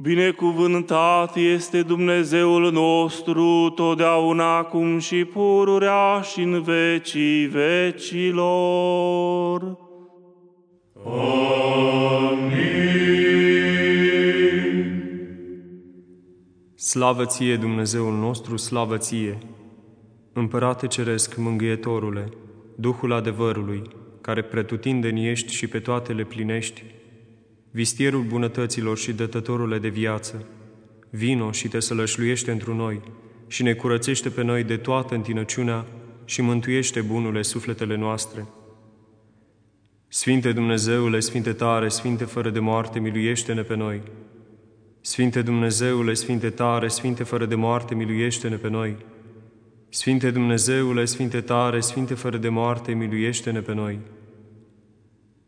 Binecuvântat este Dumnezeul nostru, totdeauna acum și pururea și în vecii vecilor. Slavă ție, Dumnezeul nostru, slavă ție! Împărate Ceresc, Mângâietorule, Duhul adevărului, care pretutindeni ești și pe toate le plinești, vistierul bunătăților și dătătorule de viață, vino și te sălășluiește întru noi și ne curățește pe noi de toată întinăciunea și mântuiește bunule sufletele noastre. Sfinte Dumnezeule, Sfinte tare, Sfinte fără de moarte, miluiește-ne pe noi. Sfinte Dumnezeule, Sfinte tare, Sfinte fără de moarte, miluiește-ne pe noi. Sfinte Dumnezeule, Sfinte tare, Sfinte fără de moarte, miluiește-ne pe noi.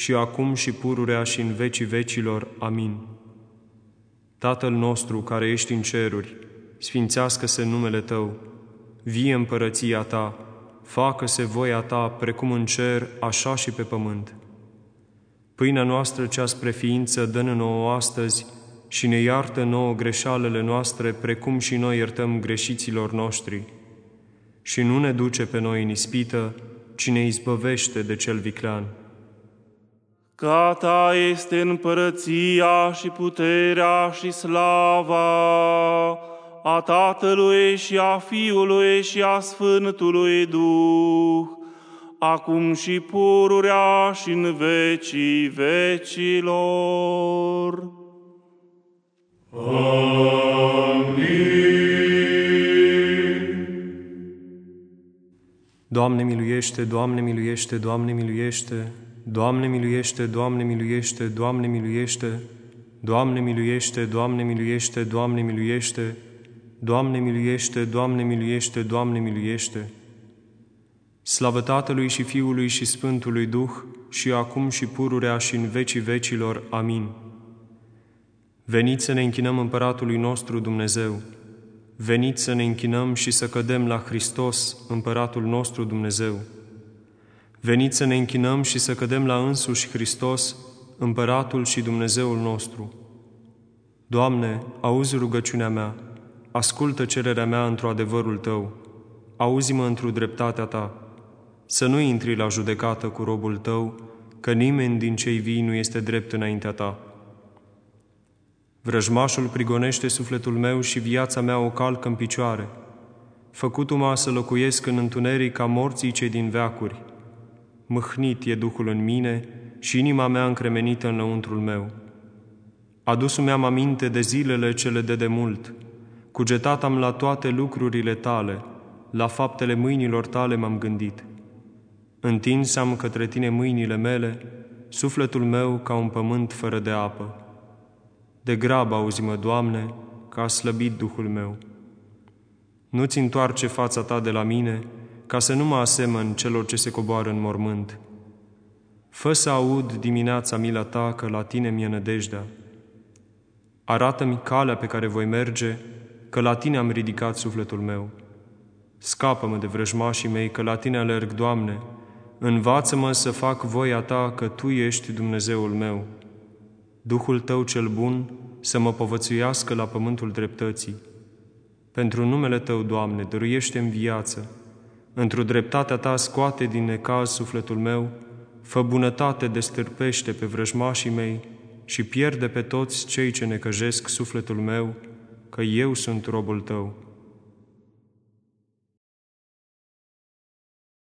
și acum și pururea și în vecii vecilor. Amin. Tatăl nostru care ești în ceruri, sfințească-se numele Tău, vie împărăția Ta, facă-se voia Ta precum în cer, așa și pe pământ. Pâinea noastră cea spre ființă dă-ne nouă astăzi și ne iartă nouă greșalele noastre, precum și noi iertăm greșiților noștri. Și nu ne duce pe noi în ispită, ci ne izbăvește de cel viclean. Ca ta este împărăția și puterea și slava a Tatălui și a Fiului și a Sfântului Duh, acum și pururea și în vecii vecilor. Doamne miluiește, Doamne miluiește, Doamne miluiește, Doamne miluiește, Doamne miluiește, Doamne miluiește, Doamne miluiește, Doamne miluiește, Doamne miluiește, Doamne miluiește, Doamne miluiește, Doamne miluiește. Slavă Tatălui și Fiului și Sfântului Duh, și acum și pururea și în vecii vecilor. Amin. Veniți să ne închinăm Împăratului nostru Dumnezeu. Veniți să ne închinăm și să cădem la Hristos, Împăratul nostru Dumnezeu. Veniți să ne închinăm și să cădem la însuși Hristos, Împăratul și Dumnezeul nostru. Doamne, auzi rugăciunea mea, ascultă cererea mea într-o adevărul Tău, auzi-mă într-o dreptatea Ta, să nu intri la judecată cu robul Tău, că nimeni din cei vii nu este drept înaintea Ta. Vrăjmașul prigonește sufletul meu și viața mea o calcă în picioare. Făcut-mă să locuiesc în întuneric ca morții cei din veacuri, mâhnit e Duhul în mine și inima mea încremenită înăuntrul meu. Adus-mi am aminte de zilele cele de demult, cugetat am la toate lucrurile tale, la faptele mâinilor tale m-am gândit. Întins am către tine mâinile mele, sufletul meu ca un pământ fără de apă. De grab auzi-mă, Doamne, că a slăbit Duhul meu. Nu-ți întoarce fața ta de la mine, ca să nu mă asemăn celor ce se coboară în mormânt. Fă să aud dimineața mila ta că la tine mi-e nădejdea. Arată-mi calea pe care voi merge, că la tine am ridicat sufletul meu. Scapă-mă de vrăjmașii mei, că la tine alerg, Doamne. Învață-mă să fac voia ta, că Tu ești Dumnezeul meu. Duhul Tău cel bun să mă povățuiască la pământul dreptății. Pentru numele Tău, Doamne, dăruiește-mi viață, Într-o dreptatea ta scoate din necaz sufletul meu, fă bunătate destârpește pe vrăjmașii mei și pierde pe toți cei ce necăjesc sufletul meu, că eu sunt robul tău.